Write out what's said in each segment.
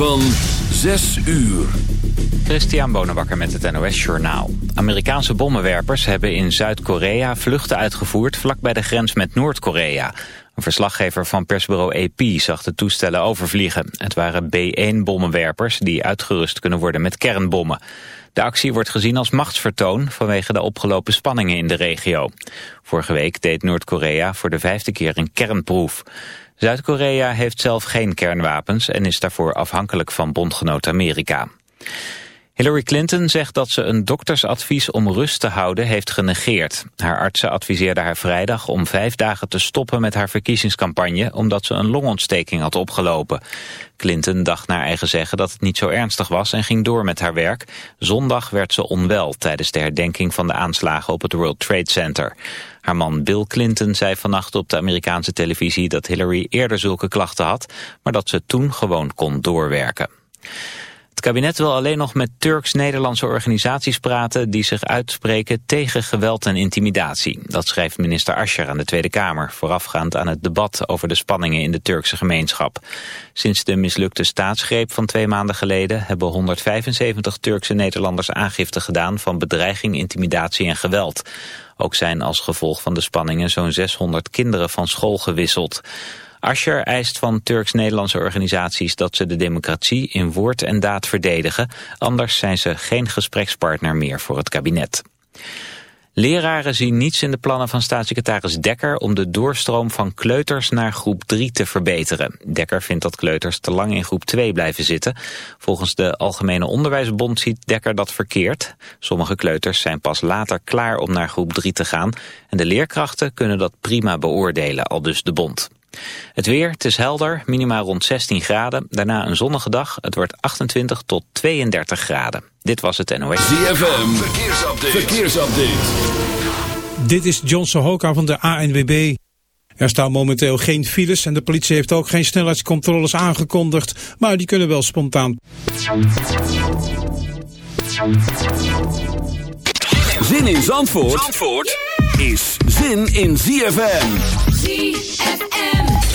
van 6 uur. Christian Bonenbakker met het NOS Journaal. Amerikaanse bommenwerpers hebben in Zuid-Korea vluchten uitgevoerd... vlakbij de grens met Noord-Korea. Een verslaggever van persbureau AP zag de toestellen overvliegen. Het waren B-1-bommenwerpers die uitgerust kunnen worden met kernbommen. De actie wordt gezien als machtsvertoon vanwege de opgelopen spanningen in de regio. Vorige week deed Noord-Korea voor de vijfde keer een kernproef. Zuid-Korea heeft zelf geen kernwapens en is daarvoor afhankelijk van bondgenoot Amerika. Hillary Clinton zegt dat ze een doktersadvies om rust te houden heeft genegeerd. Haar artsen adviseerden haar vrijdag om vijf dagen te stoppen met haar verkiezingscampagne omdat ze een longontsteking had opgelopen. Clinton dacht naar eigen zeggen dat het niet zo ernstig was en ging door met haar werk. Zondag werd ze onwel tijdens de herdenking van de aanslagen op het World Trade Center. Haar man Bill Clinton zei vannacht op de Amerikaanse televisie dat Hillary eerder zulke klachten had, maar dat ze toen gewoon kon doorwerken. Het kabinet wil alleen nog met Turks-Nederlandse organisaties praten die zich uitspreken tegen geweld en intimidatie. Dat schrijft minister Ascher aan de Tweede Kamer, voorafgaand aan het debat over de spanningen in de Turkse gemeenschap. Sinds de mislukte staatsgreep van twee maanden geleden hebben 175 Turkse Nederlanders aangifte gedaan van bedreiging, intimidatie en geweld. Ook zijn als gevolg van de spanningen zo'n 600 kinderen van school gewisseld. Ascher eist van Turks-Nederlandse organisaties dat ze de democratie in woord en daad verdedigen. Anders zijn ze geen gesprekspartner meer voor het kabinet. Leraren zien niets in de plannen van staatssecretaris Dekker om de doorstroom van kleuters naar groep 3 te verbeteren. Dekker vindt dat kleuters te lang in groep 2 blijven zitten. Volgens de Algemene Onderwijsbond ziet Dekker dat verkeerd. Sommige kleuters zijn pas later klaar om naar groep 3 te gaan en de leerkrachten kunnen dat prima beoordelen, al dus de bond. Het weer, het is helder, minimaal rond 16 graden. Daarna een zonnige dag, het wordt 28 tot 32 graden. Dit was het NOS. ZFM, verkeersupdate. verkeersupdate. Dit is John Sohoka van de ANWB. Er staan momenteel geen files en de politie heeft ook geen snelheidscontroles aangekondigd, maar die kunnen wel spontaan. Zin in Zandvoort, Zandvoort is zin in ZFM. ZFM.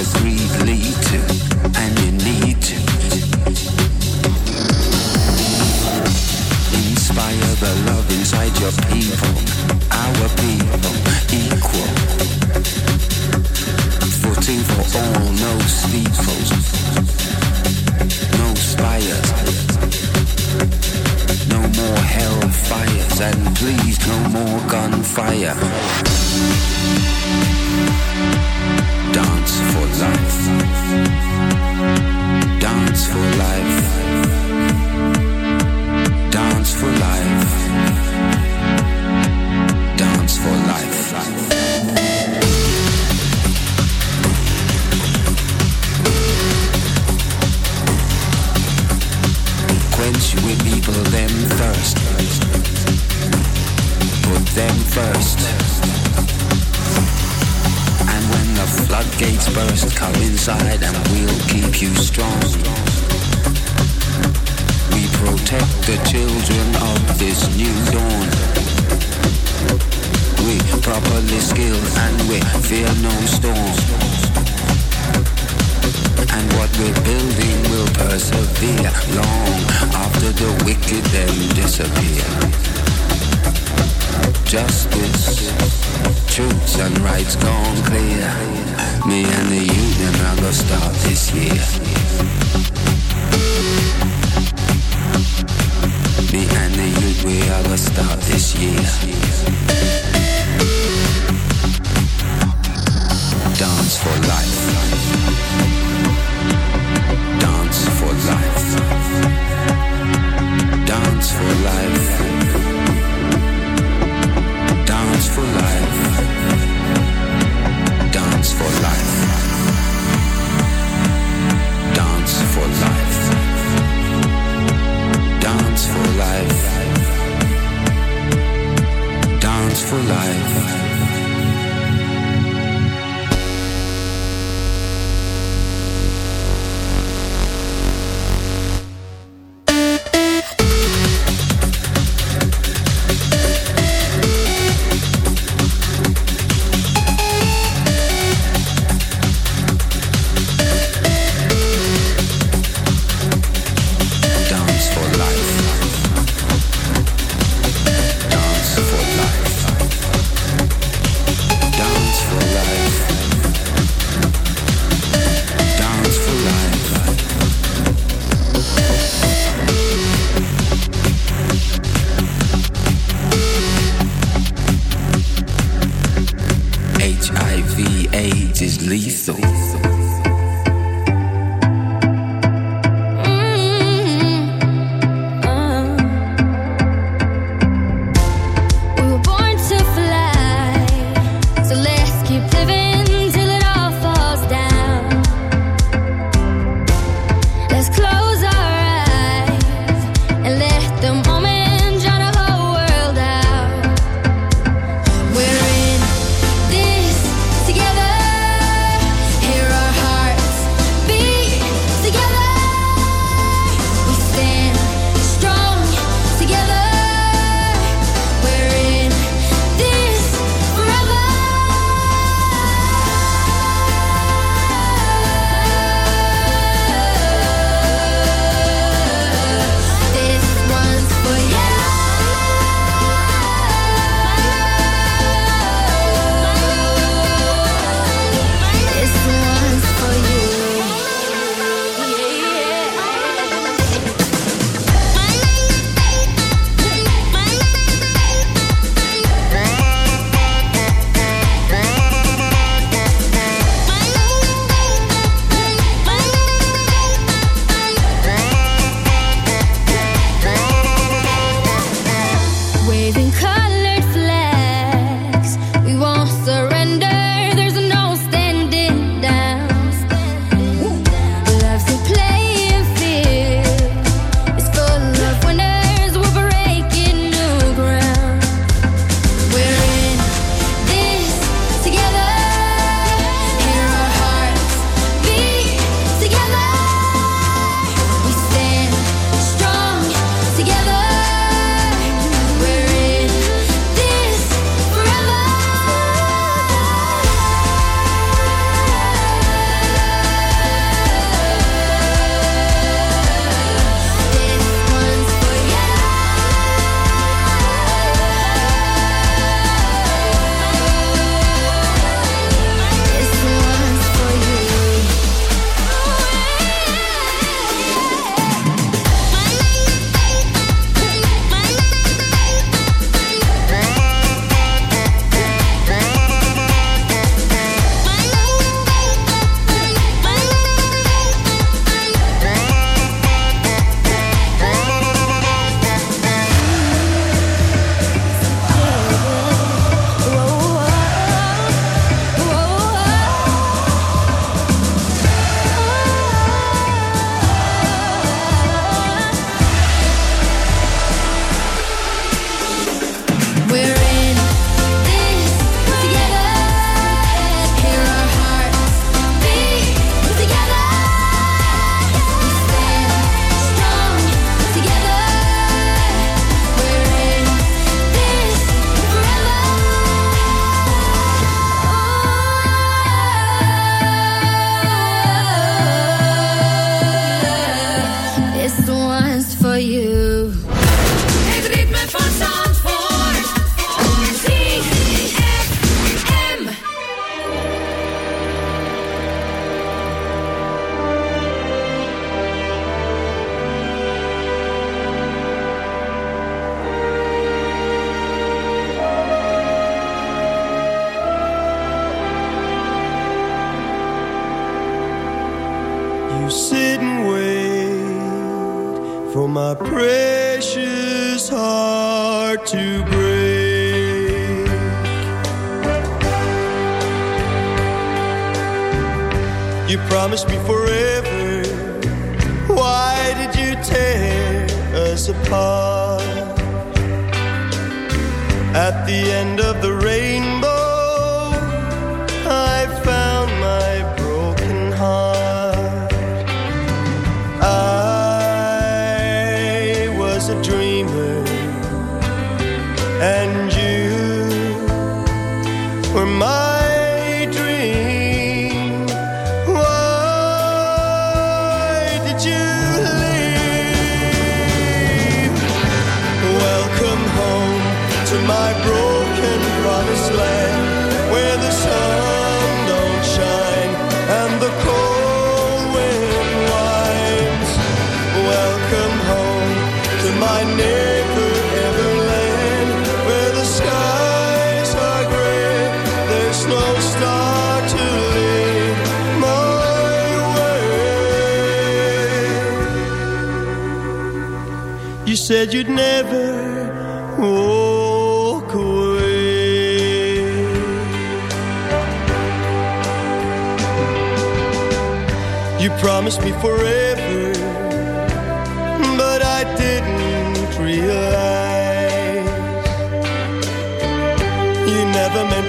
You see where greed lead to, and you need to. Inspire the love inside your people, our people, equal. Footing for all, no steeples, no spires. No more hellfires, and please no more gunfire. Quench with people them thirst. Put them first. And when the floodgates burst, come inside and we'll keep you strong. We protect the children of this new dawn. We properly skilled and we fear no storm. And what we're building will persevere long after the wicked then disappear. Justice, truths and rights gone clear. Me and the union are gonna start this year. Me and the youth, we are gonna start this year. Dance for life. life.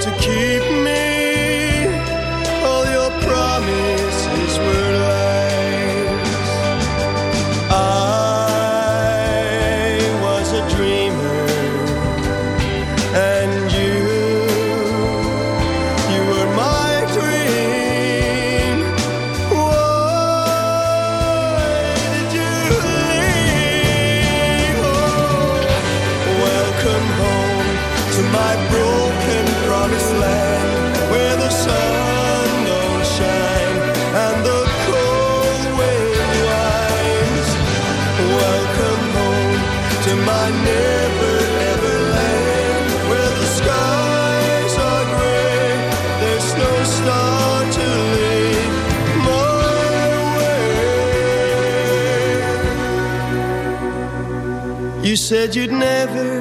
to keep me. said you'd never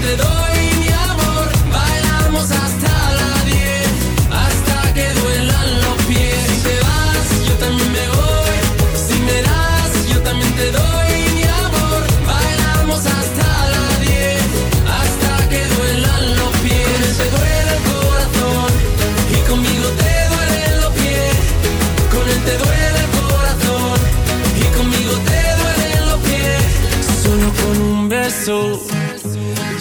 entre dos.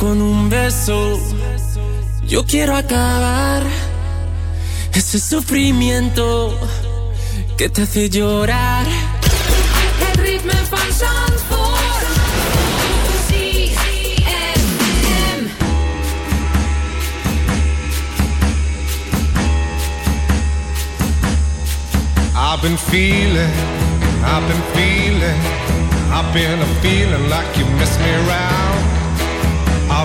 Con un beso yo quiero acabar ese sufrimiento que te hace llorar. Het ritme van Zandvoort. ZFM. I've been feeling, I've been feeling, I've been a feeling like you miss me around.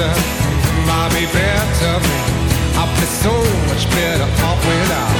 better. It might be better. I'll be so much better off without.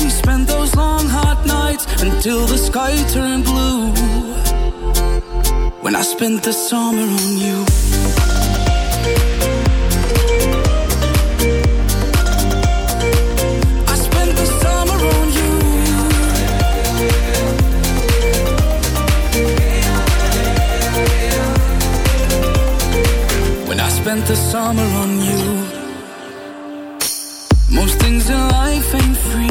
spent those long hot nights until the sky turned blue. When I spent the summer on you. I spent the summer on you. When I spent the summer on you. Most things in life ain't free.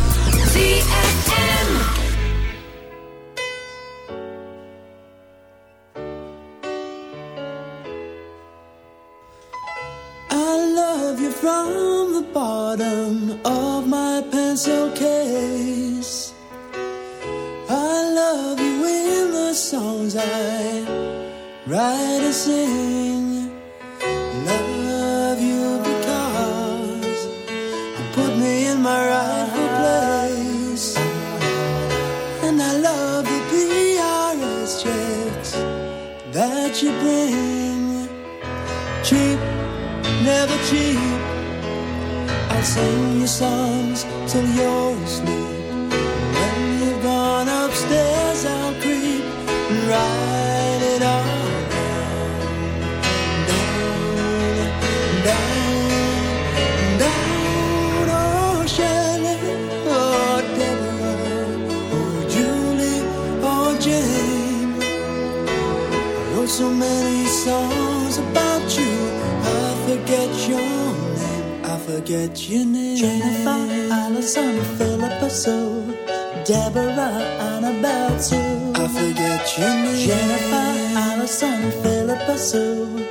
Forget your. Jennifer, Allison, Philippa Sue,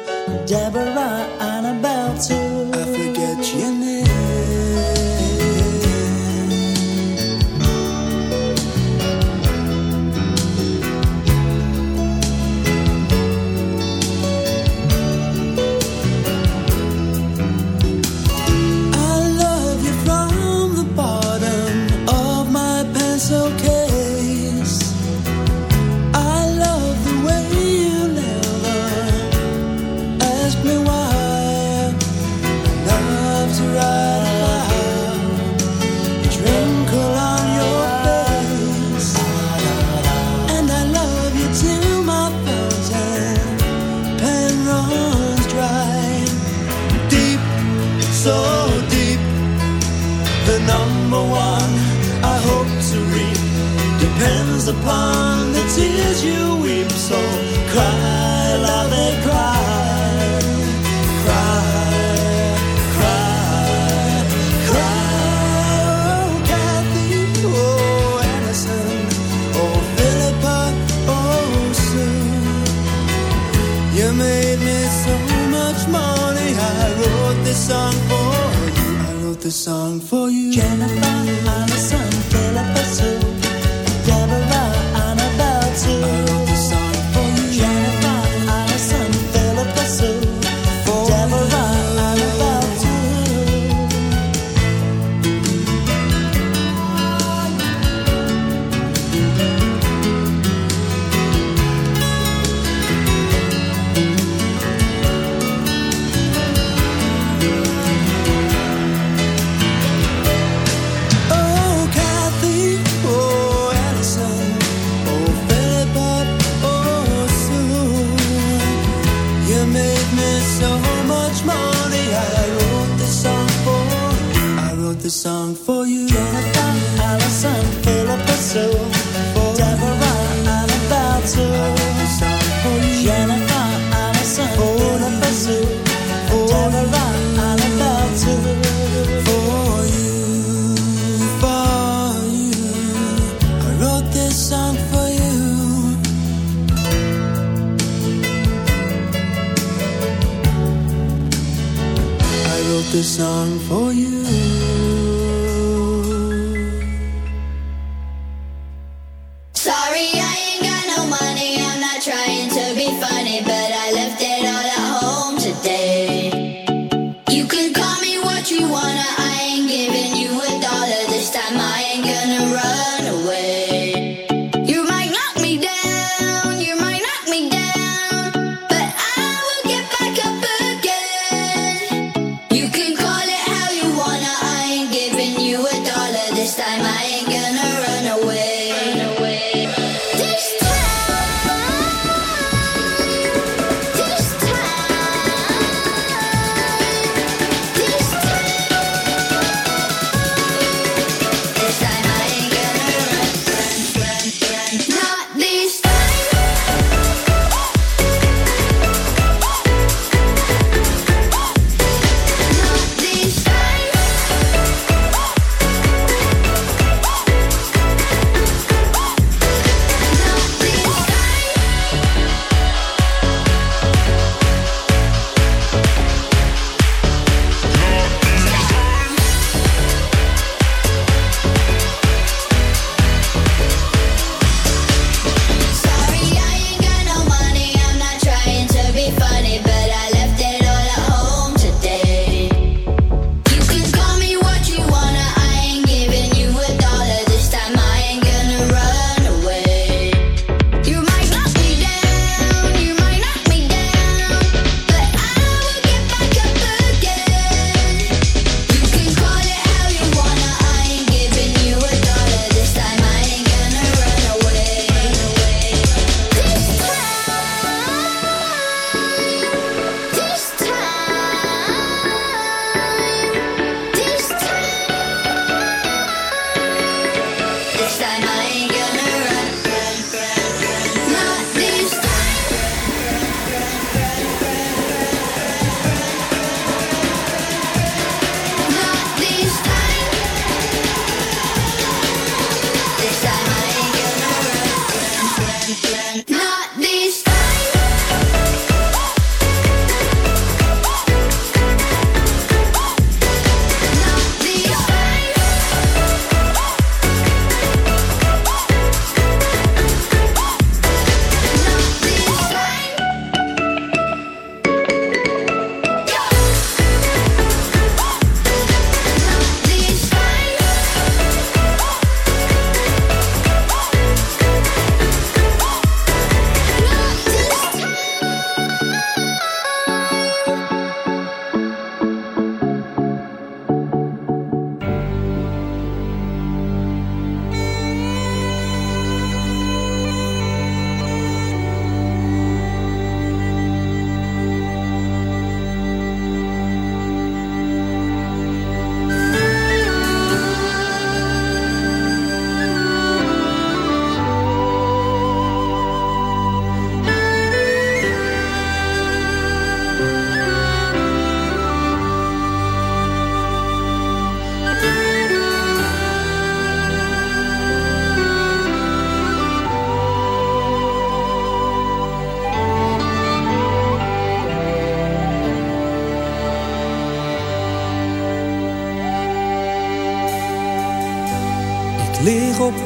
Deborah, song for you. Jennifer,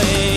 alleen.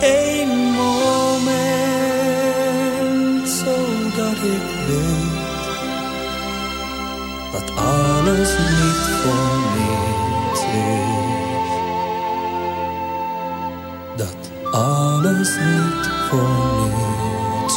Eén moment, zodat ik weet dat alles niet voor niets. Dat alles niet voor niets